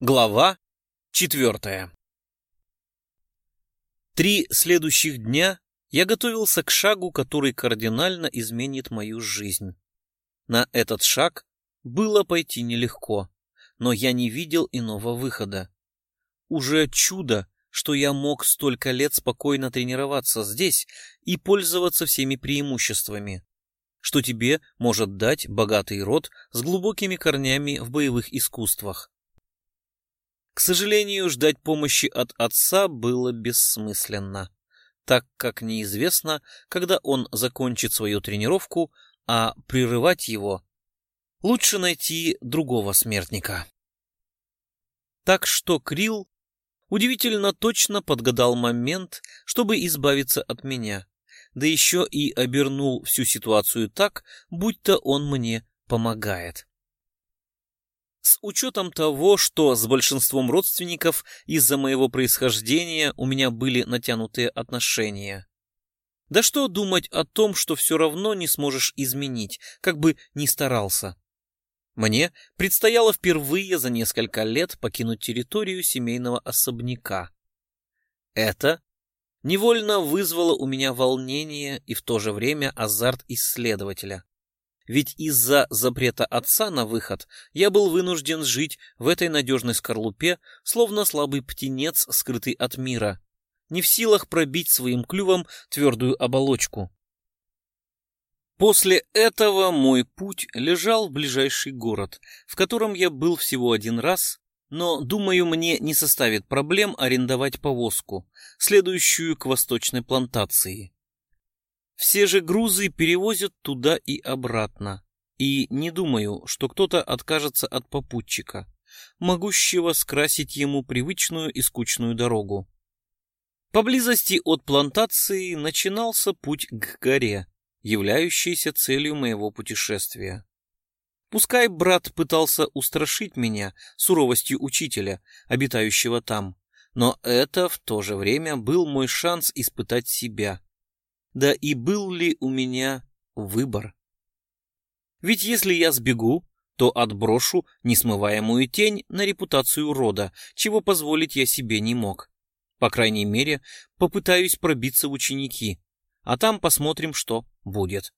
Глава четвертая Три следующих дня я готовился к шагу, который кардинально изменит мою жизнь. На этот шаг было пойти нелегко, но я не видел иного выхода. Уже чудо, что я мог столько лет спокойно тренироваться здесь и пользоваться всеми преимуществами, что тебе может дать богатый род с глубокими корнями в боевых искусствах. К сожалению, ждать помощи от отца было бессмысленно, так как неизвестно, когда он закончит свою тренировку, а прерывать его лучше найти другого смертника. Так что Крил удивительно точно подгадал момент, чтобы избавиться от меня, да еще и обернул всю ситуацию так, будто он мне помогает. С учетом того, что с большинством родственников из-за моего происхождения у меня были натянутые отношения. Да что думать о том, что все равно не сможешь изменить, как бы ни старался. Мне предстояло впервые за несколько лет покинуть территорию семейного особняка. Это невольно вызвало у меня волнение и в то же время азарт исследователя. Ведь из-за запрета отца на выход я был вынужден жить в этой надежной скорлупе, словно слабый птенец, скрытый от мира, не в силах пробить своим клювом твердую оболочку. После этого мой путь лежал в ближайший город, в котором я был всего один раз, но, думаю, мне не составит проблем арендовать повозку, следующую к восточной плантации. Все же грузы перевозят туда и обратно. И не думаю, что кто-то откажется от попутчика, могущего скрасить ему привычную и скучную дорогу. Поблизости от плантации начинался путь к горе, являющейся целью моего путешествия. Пускай брат пытался устрашить меня суровостью учителя, обитающего там, но это в то же время был мой шанс испытать себя — да и был ли у меня выбор? Ведь если я сбегу, то отброшу несмываемую тень на репутацию рода, чего позволить я себе не мог. По крайней мере, попытаюсь пробиться в ученики, а там посмотрим, что будет.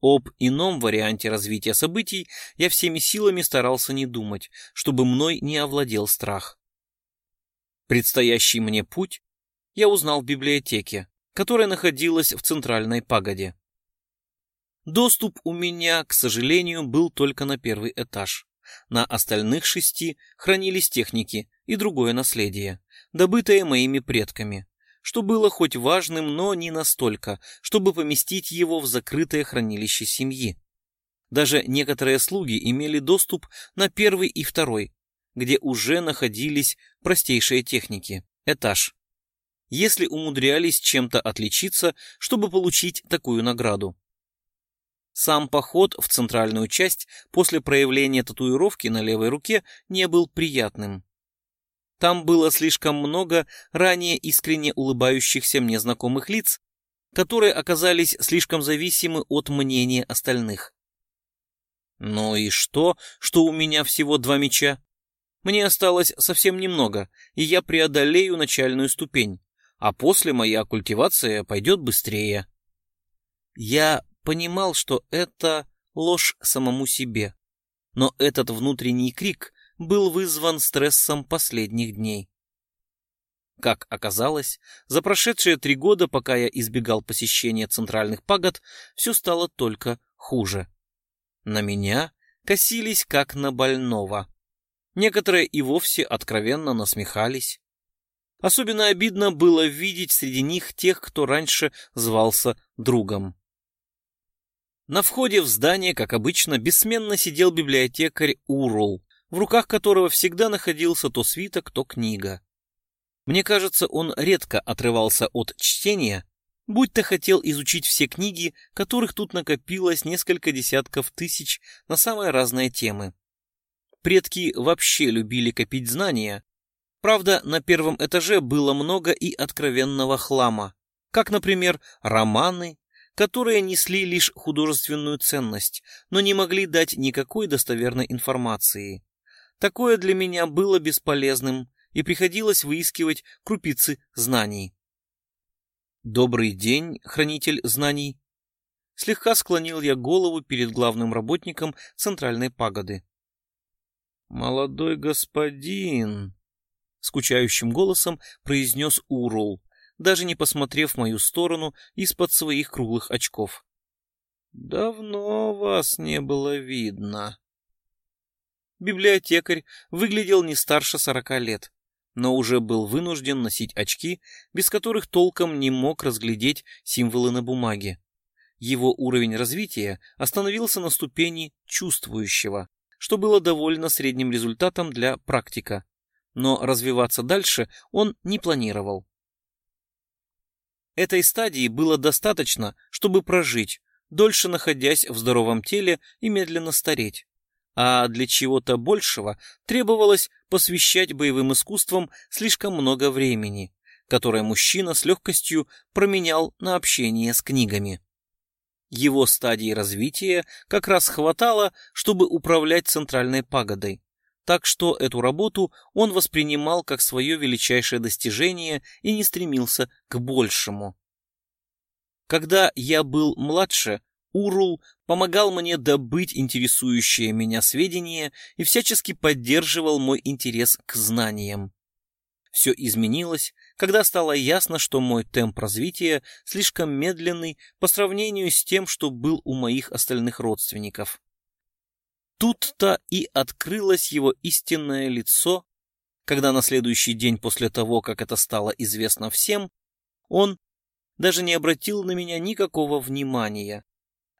Об ином варианте развития событий я всеми силами старался не думать, чтобы мной не овладел страх. Предстоящий мне путь я узнал в библиотеке, которая находилась в центральной пагоде. Доступ у меня, к сожалению, был только на первый этаж. На остальных шести хранились техники и другое наследие, добытое моими предками, что было хоть важным, но не настолько, чтобы поместить его в закрытое хранилище семьи. Даже некоторые слуги имели доступ на первый и второй, где уже находились простейшие техники, этаж если умудрялись чем-то отличиться, чтобы получить такую награду. Сам поход в центральную часть после проявления татуировки на левой руке не был приятным. Там было слишком много ранее искренне улыбающихся мне знакомых лиц, которые оказались слишком зависимы от мнения остальных. Ну и что, что у меня всего два меча? Мне осталось совсем немного, и я преодолею начальную ступень а после моя культивация пойдет быстрее. Я понимал, что это ложь самому себе, но этот внутренний крик был вызван стрессом последних дней. Как оказалось, за прошедшие три года, пока я избегал посещения центральных пагод, все стало только хуже. На меня косились как на больного. Некоторые и вовсе откровенно насмехались. Особенно обидно было видеть среди них тех, кто раньше звался другом. На входе в здание, как обычно, бессменно сидел библиотекарь Урул, в руках которого всегда находился то свиток, то книга. Мне кажется, он редко отрывался от чтения, будь-то хотел изучить все книги, которых тут накопилось несколько десятков тысяч на самые разные темы. Предки вообще любили копить знания, Правда, на первом этаже было много и откровенного хлама, как, например, романы, которые несли лишь художественную ценность, но не могли дать никакой достоверной информации. Такое для меня было бесполезным, и приходилось выискивать крупицы знаний. «Добрый день, хранитель знаний!» Слегка склонил я голову перед главным работником центральной пагоды. «Молодой господин!» — скучающим голосом произнес Урул, даже не посмотрев в мою сторону из-под своих круглых очков. «Давно вас не было видно». Библиотекарь выглядел не старше сорока лет, но уже был вынужден носить очки, без которых толком не мог разглядеть символы на бумаге. Его уровень развития остановился на ступени чувствующего, что было довольно средним результатом для практика, но развиваться дальше он не планировал. Этой стадии было достаточно, чтобы прожить, дольше находясь в здоровом теле и медленно стареть. А для чего-то большего требовалось посвящать боевым искусствам слишком много времени, которое мужчина с легкостью променял на общение с книгами. Его стадии развития как раз хватало, чтобы управлять центральной пагодой, так что эту работу он воспринимал как свое величайшее достижение и не стремился к большему. Когда я был младше, Урул помогал мне добыть интересующие меня сведения и всячески поддерживал мой интерес к знаниям. Все изменилось, когда стало ясно, что мой темп развития слишком медленный по сравнению с тем, что был у моих остальных родственников. Тут-то и открылось его истинное лицо, когда на следующий день после того, как это стало известно всем, он даже не обратил на меня никакого внимания,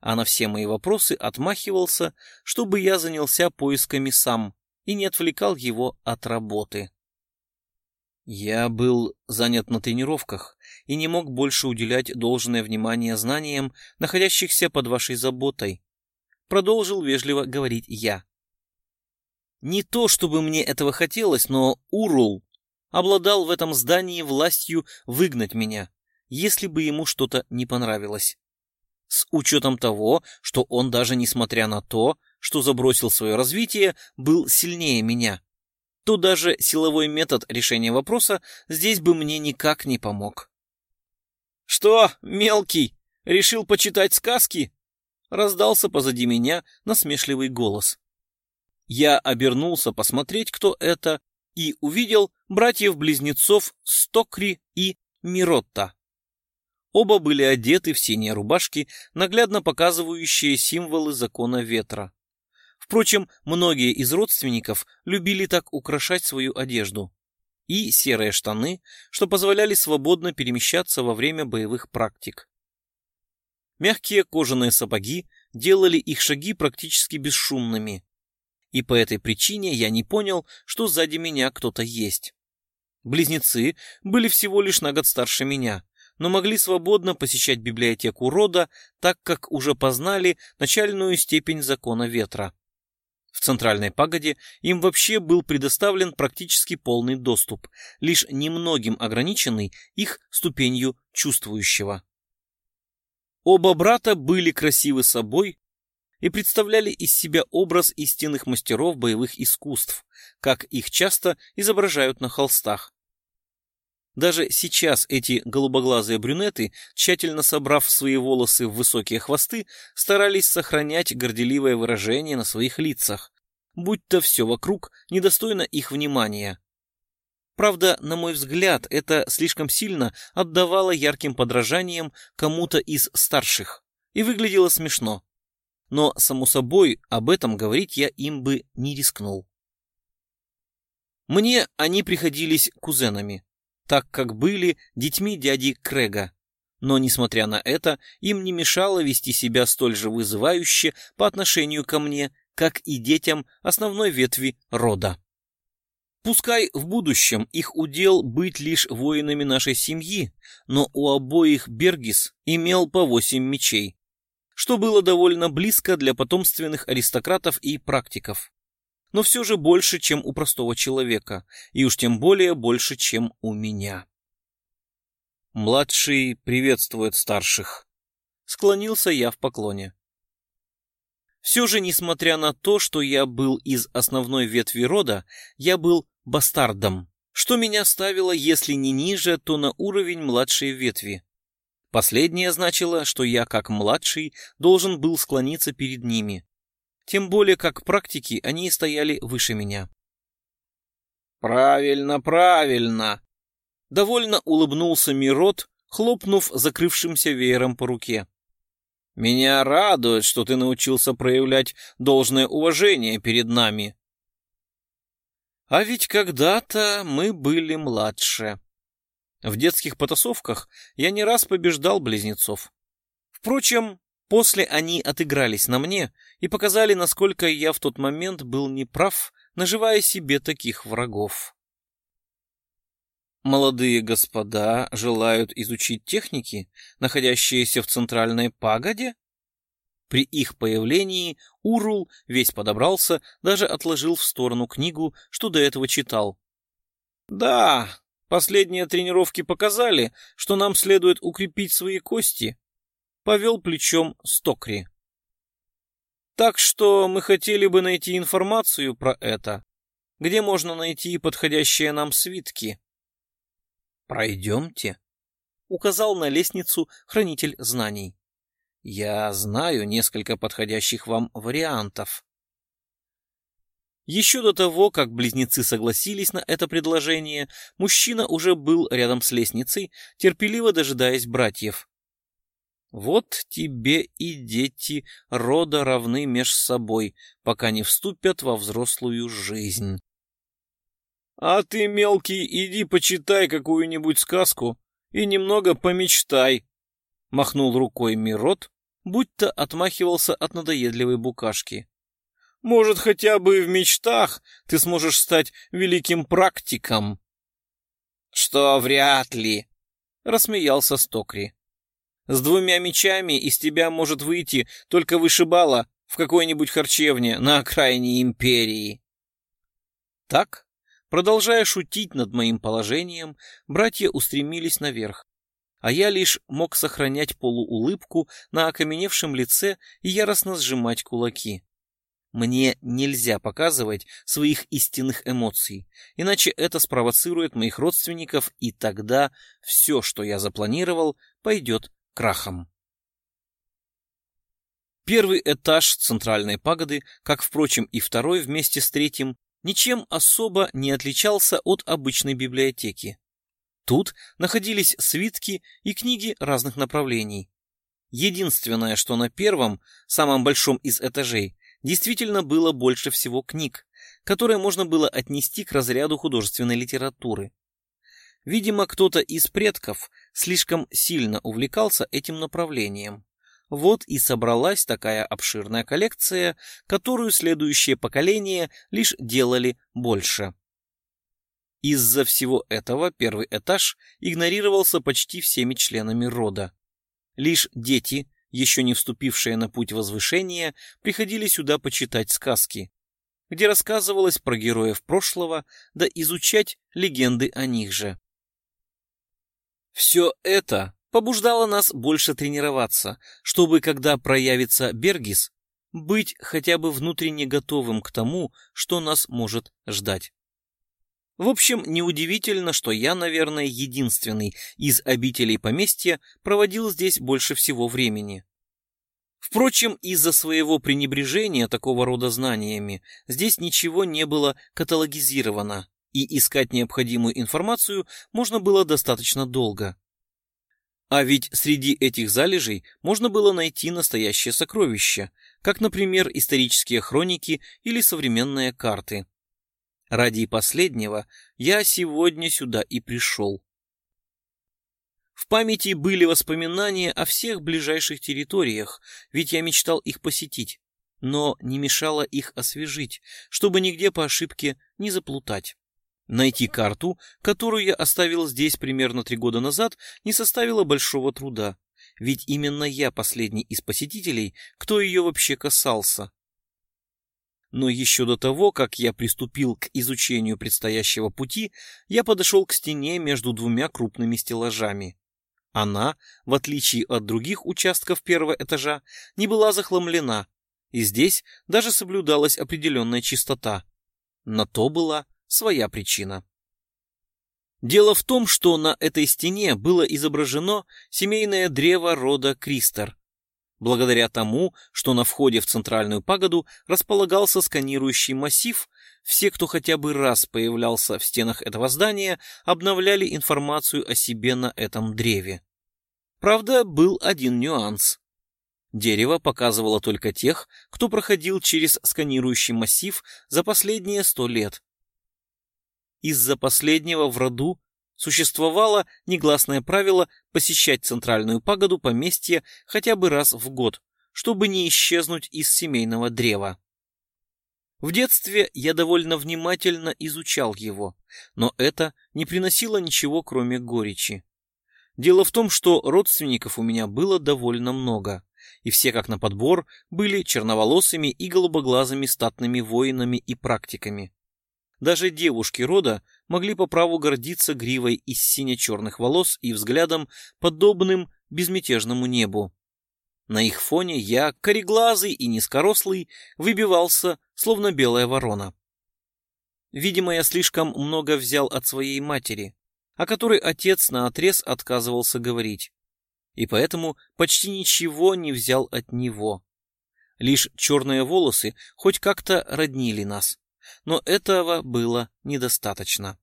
а на все мои вопросы отмахивался, чтобы я занялся поисками сам и не отвлекал его от работы. Я был занят на тренировках и не мог больше уделять должное внимание знаниям, находящихся под вашей заботой, продолжил вежливо говорить я. Не то, чтобы мне этого хотелось, но Урул обладал в этом здании властью выгнать меня, если бы ему что-то не понравилось. С учетом того, что он даже несмотря на то, что забросил свое развитие, был сильнее меня, то даже силовой метод решения вопроса здесь бы мне никак не помог. «Что, мелкий, решил почитать сказки?» Раздался позади меня насмешливый голос. Я обернулся посмотреть, кто это, и увидел братьев-близнецов Стокри и Миротта. Оба были одеты в синие рубашки, наглядно показывающие символы закона ветра. Впрочем, многие из родственников любили так украшать свою одежду. И серые штаны, что позволяли свободно перемещаться во время боевых практик. Мягкие кожаные сапоги делали их шаги практически бесшумными. И по этой причине я не понял, что сзади меня кто-то есть. Близнецы были всего лишь на год старше меня, но могли свободно посещать библиотеку рода, так как уже познали начальную степень закона ветра. В центральной пагоде им вообще был предоставлен практически полный доступ, лишь немногим ограниченный их ступенью чувствующего. Оба брата были красивы собой и представляли из себя образ истинных мастеров боевых искусств, как их часто изображают на холстах. Даже сейчас эти голубоглазые брюнеты, тщательно собрав свои волосы в высокие хвосты, старались сохранять горделивое выражение на своих лицах, будь то все вокруг недостойно их внимания. Правда, на мой взгляд, это слишком сильно отдавало ярким подражаниям кому-то из старших и выглядело смешно. Но, само собой, об этом говорить я им бы не рискнул. Мне они приходились кузенами, так как были детьми дяди Крэга. Но, несмотря на это, им не мешало вести себя столь же вызывающе по отношению ко мне, как и детям основной ветви рода. Пускай в будущем их удел быть лишь воинами нашей семьи, но у обоих Бергис имел по восемь мечей, что было довольно близко для потомственных аристократов и практиков но все же больше, чем у простого человека, и уж тем более больше, чем у меня. Младший приветствует старших. Склонился я в поклоне. Все же, несмотря на то, что я был из основной ветви рода, я был бастардом, что меня ставило, если не ниже, то на уровень младшей ветви. Последнее значило, что я, как младший, должен был склониться перед ними. Тем более, как практики, они стояли выше меня. «Правильно, правильно!» Довольно улыбнулся Мирот, хлопнув закрывшимся веером по руке. «Меня радует, что ты научился проявлять должное уважение перед нами». А ведь когда-то мы были младше. В детских потасовках я не раз побеждал близнецов. Впрочем, после они отыгрались на мне и показали, насколько я в тот момент был неправ, наживая себе таких врагов. Молодые господа желают изучить техники, находящиеся в центральной пагоде? При их появлении Урул весь подобрался, даже отложил в сторону книгу, что до этого читал. «Да, последние тренировки показали, что нам следует укрепить свои кости», — повел плечом Стокри. «Так что мы хотели бы найти информацию про это, где можно найти подходящие нам свитки». «Пройдемте», — указал на лестницу хранитель знаний. «Я знаю несколько подходящих вам вариантов». Еще до того, как близнецы согласились на это предложение, мужчина уже был рядом с лестницей, терпеливо дожидаясь братьев. Вот тебе и дети рода равны меж собой, пока не вступят во взрослую жизнь. А ты, мелкий, иди почитай какую-нибудь сказку и немного помечтай. Махнул рукой Мирот, будто отмахивался от надоедливой букашки. Может, хотя бы в мечтах ты сможешь стать великим практиком. Что вряд ли, рассмеялся Стокри. С двумя мечами из тебя может выйти только вышибала в какой-нибудь харчевне на окраине империи. Так Продолжая шутить над моим положением, братья устремились наверх, а я лишь мог сохранять полуулыбку на окаменевшем лице и яростно сжимать кулаки. Мне нельзя показывать своих истинных эмоций, иначе это спровоцирует моих родственников, и тогда все, что я запланировал, пойдет крахом. Первый этаж центральной пагоды, как, впрочем, и второй вместе с третьим, ничем особо не отличался от обычной библиотеки. Тут находились свитки и книги разных направлений. Единственное, что на первом, самом большом из этажей, действительно было больше всего книг, которые можно было отнести к разряду художественной литературы. Видимо, кто-то из предков слишком сильно увлекался этим направлением. Вот и собралась такая обширная коллекция, которую следующие поколения лишь делали больше. Из-за всего этого первый этаж игнорировался почти всеми членами рода. Лишь дети, еще не вступившие на путь возвышения, приходили сюда почитать сказки, где рассказывалось про героев прошлого, да изучать легенды о них же. Все это побуждало нас больше тренироваться, чтобы, когда проявится Бергис, быть хотя бы внутренне готовым к тому, что нас может ждать. В общем, неудивительно, что я, наверное, единственный из обителей поместья проводил здесь больше всего времени. Впрочем, из-за своего пренебрежения такого рода знаниями здесь ничего не было каталогизировано, и искать необходимую информацию можно было достаточно долго. А ведь среди этих залежей можно было найти настоящее сокровище, как, например, исторические хроники или современные карты. Ради последнего я сегодня сюда и пришел. В памяти были воспоминания о всех ближайших территориях, ведь я мечтал их посетить, но не мешало их освежить, чтобы нигде по ошибке не заплутать. Найти карту, которую я оставил здесь примерно три года назад, не составило большого труда, ведь именно я последний из посетителей, кто ее вообще касался. Но еще до того, как я приступил к изучению предстоящего пути, я подошел к стене между двумя крупными стеллажами. Она, в отличие от других участков первого этажа, не была захламлена, И здесь даже соблюдалась определенная чистота. На то была своя причина. Дело в том, что на этой стене было изображено семейное древо рода Кристер. Благодаря тому, что на входе в центральную пагоду располагался сканирующий массив, все, кто хотя бы раз появлялся в стенах этого здания, обновляли информацию о себе на этом древе. Правда, был один нюанс. Дерево показывало только тех, кто проходил через сканирующий массив за последние сто лет. Из-за последнего в роду существовало негласное правило посещать центральную пагоду поместья хотя бы раз в год, чтобы не исчезнуть из семейного древа. В детстве я довольно внимательно изучал его, но это не приносило ничего, кроме горечи. Дело в том, что родственников у меня было довольно много, и все как на подбор были черноволосыми и голубоглазыми статными воинами и практиками. Даже девушки рода могли по праву гордиться гривой из сине-черных волос и взглядом, подобным безмятежному небу. На их фоне я, кореглазый и низкорослый, выбивался, словно белая ворона. Видимо, я слишком много взял от своей матери, о которой отец наотрез отказывался говорить, и поэтому почти ничего не взял от него. Лишь черные волосы хоть как-то роднили нас но этого было недостаточно.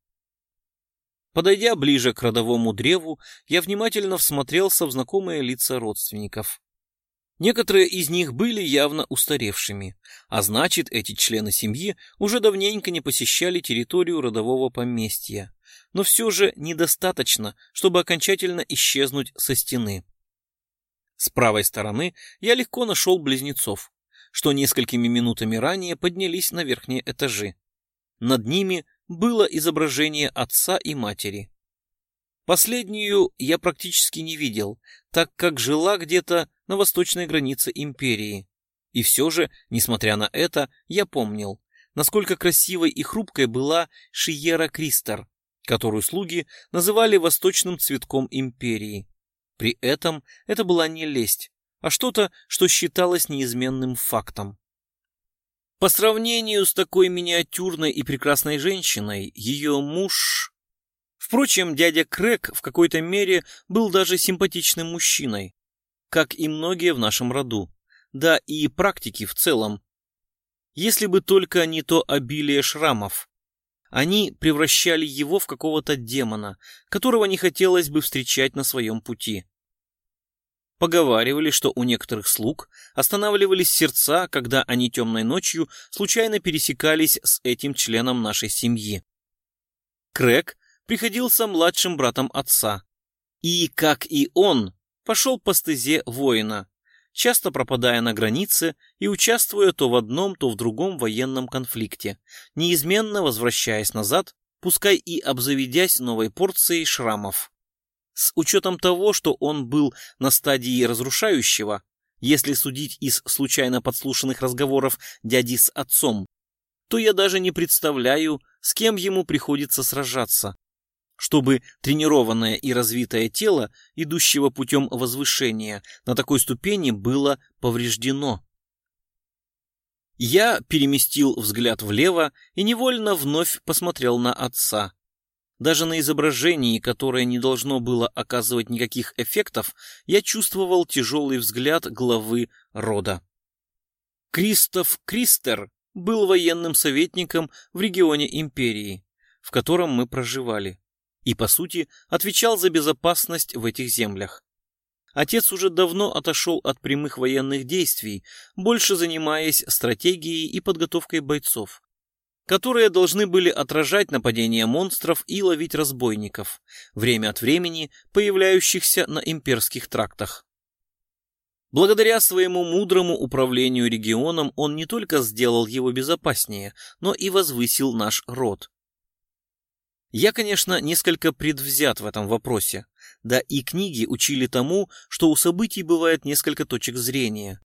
Подойдя ближе к родовому древу, я внимательно всмотрелся в знакомые лица родственников. Некоторые из них были явно устаревшими, а значит, эти члены семьи уже давненько не посещали территорию родового поместья, но все же недостаточно, чтобы окончательно исчезнуть со стены. С правой стороны я легко нашел близнецов, что несколькими минутами ранее поднялись на верхние этажи. Над ними было изображение отца и матери. Последнюю я практически не видел, так как жила где-то на восточной границе империи. И все же, несмотря на это, я помнил, насколько красивой и хрупкой была Шиера Кристер, которую слуги называли восточным цветком империи. При этом это была не лесть, а что-то, что считалось неизменным фактом. По сравнению с такой миниатюрной и прекрасной женщиной, ее муж... Впрочем, дядя Крэк в какой-то мере был даже симпатичным мужчиной, как и многие в нашем роду, да и практики в целом. Если бы только не то обилие шрамов. Они превращали его в какого-то демона, которого не хотелось бы встречать на своем пути. Поговаривали, что у некоторых слуг останавливались сердца, когда они темной ночью случайно пересекались с этим членом нашей семьи. Крэг приходился младшим братом отца. И, как и он, пошел по стезе воина, часто пропадая на границе и участвуя то в одном, то в другом военном конфликте, неизменно возвращаясь назад, пускай и обзаведясь новой порцией шрамов. С учетом того, что он был на стадии разрушающего, если судить из случайно подслушанных разговоров дяди с отцом, то я даже не представляю, с кем ему приходится сражаться, чтобы тренированное и развитое тело, идущего путем возвышения, на такой ступени было повреждено. Я переместил взгляд влево и невольно вновь посмотрел на отца. Даже на изображении, которое не должно было оказывать никаких эффектов, я чувствовал тяжелый взгляд главы рода. Кристоф Кристер был военным советником в регионе империи, в котором мы проживали, и, по сути, отвечал за безопасность в этих землях. Отец уже давно отошел от прямых военных действий, больше занимаясь стратегией и подготовкой бойцов которые должны были отражать нападения монстров и ловить разбойников, время от времени появляющихся на имперских трактах. Благодаря своему мудрому управлению регионом он не только сделал его безопаснее, но и возвысил наш род. Я, конечно, несколько предвзят в этом вопросе, да и книги учили тому, что у событий бывает несколько точек зрения.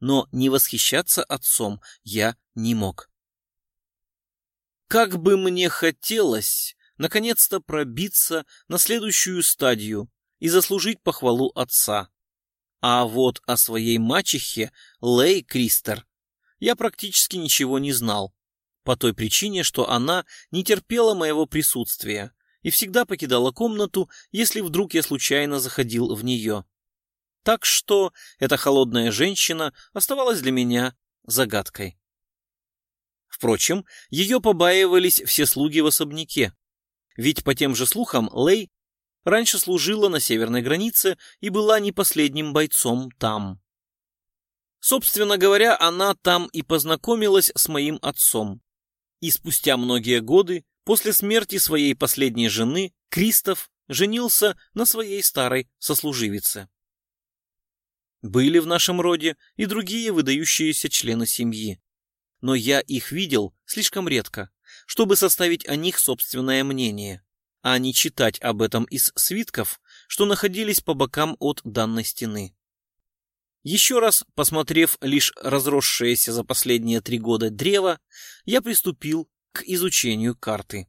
Но не восхищаться отцом я не мог. Как бы мне хотелось наконец-то пробиться на следующую стадию и заслужить похвалу отца. А вот о своей мачехе Лей Кристер я практически ничего не знал, по той причине, что она не терпела моего присутствия и всегда покидала комнату, если вдруг я случайно заходил в нее. Так что эта холодная женщина оставалась для меня загадкой. Впрочем, ее побаивались все слуги в особняке, ведь по тем же слухам Лей раньше служила на северной границе и была не последним бойцом там. Собственно говоря, она там и познакомилась с моим отцом. И спустя многие годы, после смерти своей последней жены, Кристоф женился на своей старой сослуживице. Были в нашем роде и другие выдающиеся члены семьи, но я их видел слишком редко, чтобы составить о них собственное мнение, а не читать об этом из свитков, что находились по бокам от данной стены. Еще раз посмотрев лишь разросшееся за последние три года древо, я приступил к изучению карты.